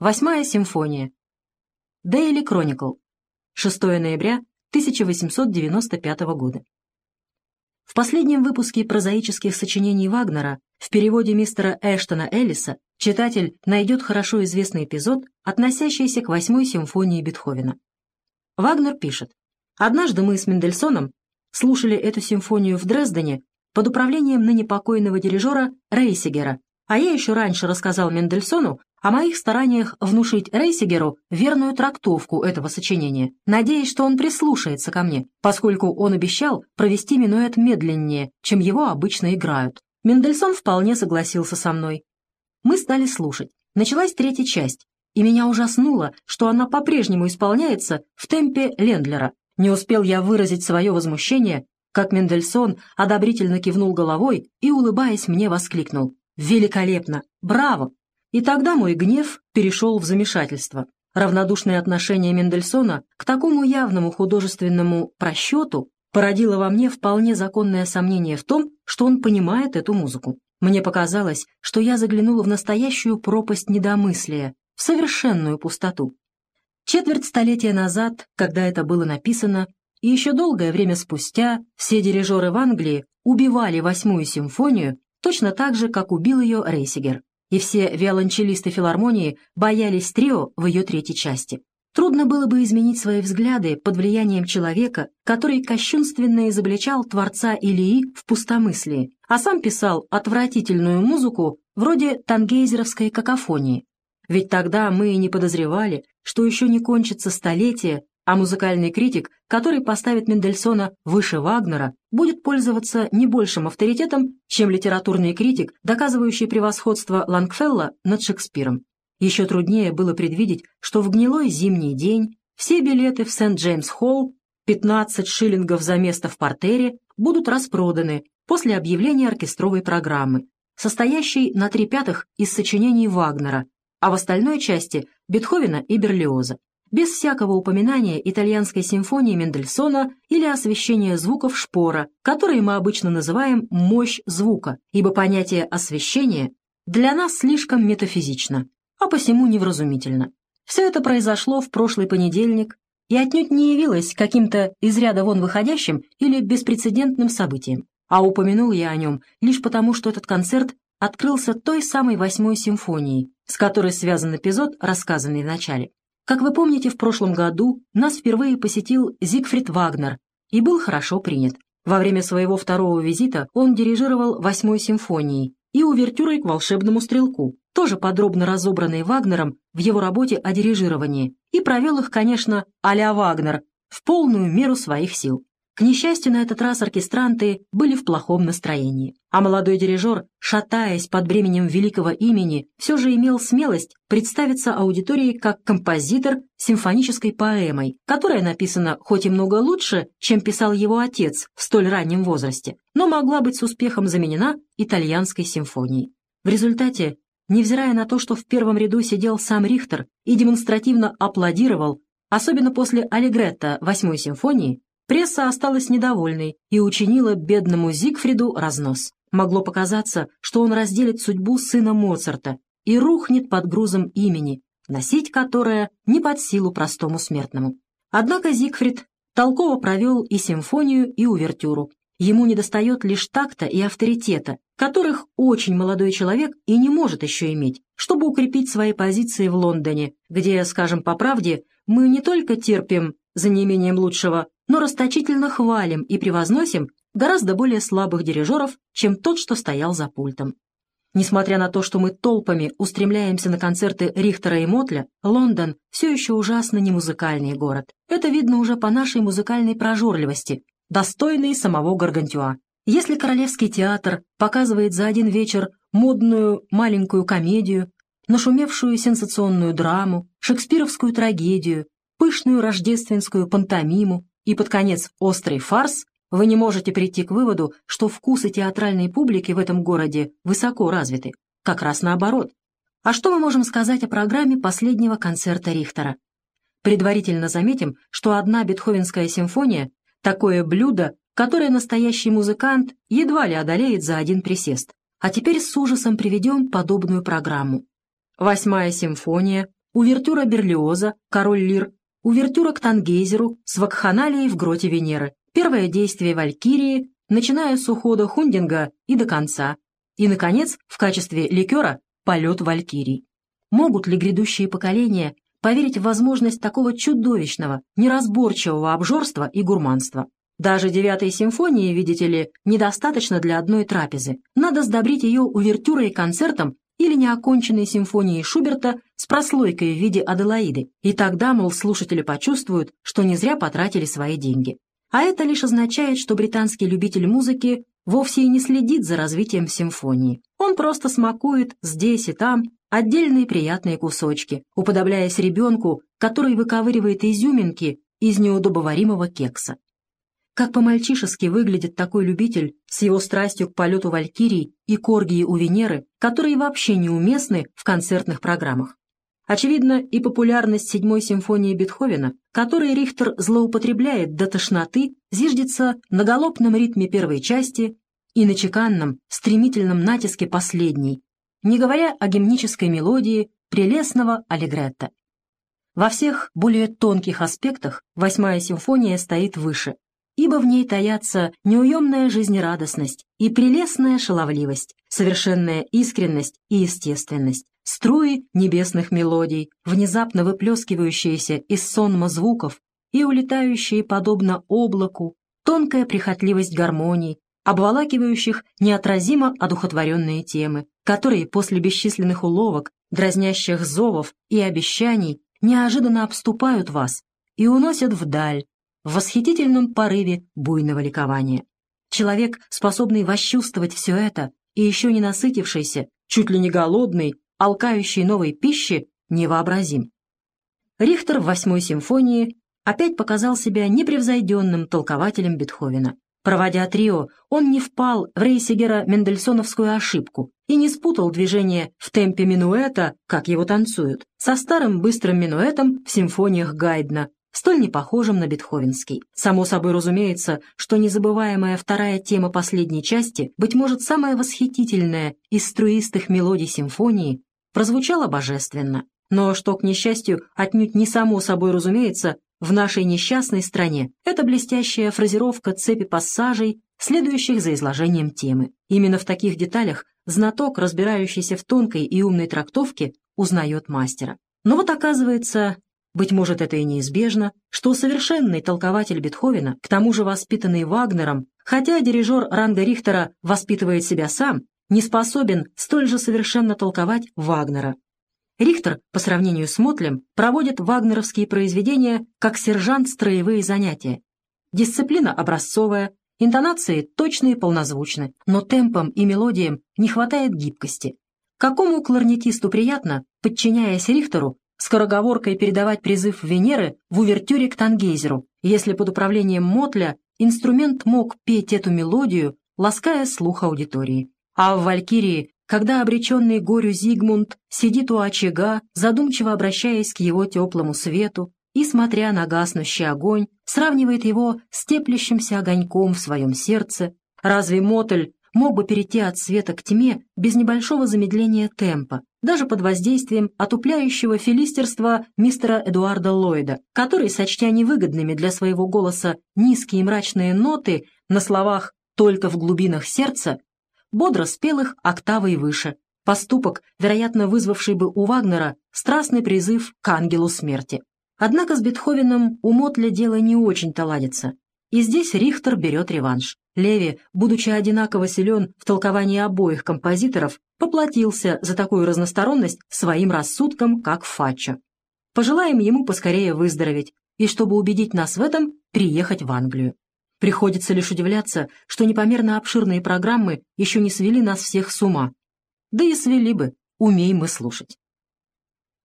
Восьмая симфония. Daily Chronicle. 6 ноября 1895 года. В последнем выпуске прозаических сочинений Вагнера в переводе мистера Эштона Эллиса читатель найдет хорошо известный эпизод, относящийся к восьмой симфонии Бетховена. Вагнер пишет, «Однажды мы с Мендельсоном слушали эту симфонию в Дрездене под управлением ныне покойного дирижера Рейсигера, а я еще раньше рассказал Мендельсону о моих стараниях внушить Рейсигеру верную трактовку этого сочинения, надеясь, что он прислушается ко мне, поскольку он обещал провести минуэт медленнее, чем его обычно играют. Мендельсон вполне согласился со мной. Мы стали слушать. Началась третья часть, и меня ужаснуло, что она по-прежнему исполняется в темпе Лендлера. Не успел я выразить свое возмущение, как Мендельсон одобрительно кивнул головой и, улыбаясь, мне воскликнул. «Великолепно! Браво! И тогда мой гнев перешел в замешательство. Равнодушное отношение Мендельсона к такому явному художественному просчету породило во мне вполне законное сомнение в том, что он понимает эту музыку. Мне показалось, что я заглянула в настоящую пропасть недомыслия, в совершенную пустоту. Четверть столетия назад, когда это было написано, и еще долгое время спустя все дирижеры в Англии убивали восьмую симфонию точно так же, как убил ее Рейсигер и все виолончелисты филармонии боялись трио в ее третьей части. Трудно было бы изменить свои взгляды под влиянием человека, который кощунственно изобличал творца Илии в пустомыслии, а сам писал отвратительную музыку вроде тангейзеровской какофонии. Ведь тогда мы и не подозревали, что еще не кончится столетие, а музыкальный критик, который поставит Мендельсона выше Вагнера, будет пользоваться не большим авторитетом, чем литературный критик, доказывающий превосходство Лангфелла над Шекспиром. Еще труднее было предвидеть, что в гнилой зимний день все билеты в Сент-Джеймс-Холл, 15 шиллингов за место в портере, будут распроданы после объявления оркестровой программы, состоящей на три пятых из сочинений Вагнера, а в остальной части – Бетховена и Берлиоза без всякого упоминания итальянской симфонии Мендельсона или освещения звуков Шпора, которые мы обычно называем «мощь звука», ибо понятие освещения для нас слишком метафизично, а посему невразумительно. Все это произошло в прошлый понедельник и отнюдь не явилось каким-то из ряда вон выходящим или беспрецедентным событием, а упомянул я о нем лишь потому, что этот концерт открылся той самой восьмой симфонией, с которой связан эпизод, рассказанный в начале. Как вы помните, в прошлом году нас впервые посетил Зигфрид Вагнер и был хорошо принят. Во время своего второго визита он дирижировал восьмой симфонией и увертюрой к «Волшебному стрелку», тоже подробно разобранной Вагнером в его работе о дирижировании, и провел их, конечно, а-ля Вагнер, в полную меру своих сил. К несчастью, на этот раз оркестранты были в плохом настроении, а молодой дирижер, шатаясь под бременем великого имени, все же имел смелость представиться аудитории как композитор симфонической поэмой, которая написана хоть и много лучше, чем писал его отец в столь раннем возрасте, но могла быть с успехом заменена итальянской симфонией. В результате, невзирая на то, что в первом ряду сидел сам Рихтер и демонстративно аплодировал, особенно после аллегретто восьмой симфонии, Пресса осталась недовольной и учинила бедному Зигфриду разнос. Могло показаться, что он разделит судьбу сына Моцарта и рухнет под грузом имени, носить которое не под силу простому смертному. Однако Зигфрид толково провел и симфонию, и увертюру. Ему недостает лишь такта и авторитета, которых очень молодой человек и не может еще иметь, чтобы укрепить свои позиции в Лондоне, где, скажем по правде, мы не только терпим за неимением лучшего но расточительно хвалим и превозносим гораздо более слабых дирижеров, чем тот, что стоял за пультом. Несмотря на то, что мы толпами устремляемся на концерты Рихтера и Мотля, Лондон все еще ужасно не музыкальный город. Это видно уже по нашей музыкальной прожорливости, достойной самого Гаргантюа. Если Королевский театр показывает за один вечер модную маленькую комедию, нашумевшую сенсационную драму, шекспировскую трагедию, пышную рождественскую пантомиму, и под конец острый фарс, вы не можете прийти к выводу, что вкусы театральной публики в этом городе высоко развиты. Как раз наоборот. А что мы можем сказать о программе последнего концерта Рихтера? Предварительно заметим, что одна бетховенская симфония – такое блюдо, которое настоящий музыкант едва ли одолеет за один присест. А теперь с ужасом приведем подобную программу. Восьмая симфония, увертюра Берлиоза, король лир, увертюра к Тангейзеру с вакханалией в гроте Венеры, первое действие Валькирии, начиная с ухода Хундинга и до конца, и, наконец, в качестве ликера полет Валькирий. Могут ли грядущие поколения поверить в возможность такого чудовищного, неразборчивого обжорства и гурманства? Даже девятой симфонии, видите ли, недостаточно для одной трапезы. Надо сдобрить ее увертюрой и концертом или неоконченной симфонией Шуберта с прослойкой в виде Аделаиды, и тогда, мол, слушатели почувствуют, что не зря потратили свои деньги. А это лишь означает, что британский любитель музыки вовсе и не следит за развитием симфонии. Он просто смакует здесь и там отдельные приятные кусочки, уподобляясь ребенку, который выковыривает изюминки из неудобоваримого кекса. Как по-мальчишески выглядит такой любитель с его страстью к полету валькирий и коргии у Венеры, которые вообще неуместны в концертных программах. Очевидно, и популярность седьмой симфонии Бетховена, которой Рихтер злоупотребляет до тошноты, зиждется на галопном ритме первой части и на чеканном, стремительном натиске последней, не говоря о гимнической мелодии прелестного аллегретто. Во всех более тонких аспектах восьмая симфония стоит выше, ибо в ней таятся неуемная жизнерадостность и прелестная шаловливость, совершенная искренность и естественность, струи небесных мелодий, внезапно выплескивающиеся из сонма звуков и улетающие подобно облаку, тонкая прихотливость гармоний, обволакивающих неотразимо одухотворенные темы, которые после бесчисленных уловок, дразнящих зовов и обещаний неожиданно обступают вас и уносят вдаль, в восхитительном порыве буйного ликования. Человек, способный восчувствовать все это и еще не насытившийся, чуть ли не голодный, алкающий новой пищи, невообразим. Рихтер в восьмой симфонии опять показал себя непревзойденным толкователем Бетховена. Проводя трио, он не впал в Рейсигера-Мендельсоновскую ошибку и не спутал движение в темпе минуэта, как его танцуют, со старым быстрым минуэтом в симфониях Гайдна, столь не похожим на бетховенский. Само собой разумеется, что незабываемая вторая тема последней части, быть может, самая восхитительная из струистых мелодий симфонии, прозвучала божественно. Но что, к несчастью, отнюдь не само собой разумеется, в нашей несчастной стране, это блестящая фразировка цепи пассажей, следующих за изложением темы. Именно в таких деталях знаток, разбирающийся в тонкой и умной трактовке, узнает мастера. Но вот оказывается, быть может, это и неизбежно, что совершенный толкователь Бетховена, к тому же воспитанный Вагнером, хотя дирижер ранга Рихтера воспитывает себя сам, не способен столь же совершенно толковать Вагнера. Рихтер, по сравнению с Мотлем, проводит вагнеровские произведения как сержант строевые занятия. Дисциплина образцовая, интонации точные и полнозвучны, но темпом и мелодиям не хватает гибкости. Какому кларнетисту приятно, подчиняясь Рихтеру, скороговоркой передавать призыв Венеры в увертюре к Тангейзеру, если под управлением Мотля инструмент мог петь эту мелодию, лаская слух аудитории. А в «Валькирии», когда обреченный горю Зигмунд сидит у очага, задумчиво обращаясь к его теплому свету и, смотря на гаснущий огонь, сравнивает его с теплящимся огоньком в своем сердце, разве Мотль мог бы перейти от света к тьме без небольшого замедления темпа, даже под воздействием отупляющего филистерства мистера Эдуарда Ллойда, который, сочтя невыгодными для своего голоса низкие мрачные ноты на словах «только в глубинах сердца», бодро спел их октавой выше, поступок, вероятно, вызвавший бы у Вагнера страстный призыв к ангелу смерти. Однако с Бетховеном у Мотля дело не очень-то ладится, и здесь Рихтер берет реванш. Леви, будучи одинаково силен в толковании обоих композиторов, поплатился за такую разносторонность своим рассудком, как Фаччо. Пожелаем ему поскорее выздороветь, и чтобы убедить нас в этом, приехать в Англию. Приходится лишь удивляться, что непомерно обширные программы еще не свели нас всех с ума. Да и свели бы, умей мы слушать.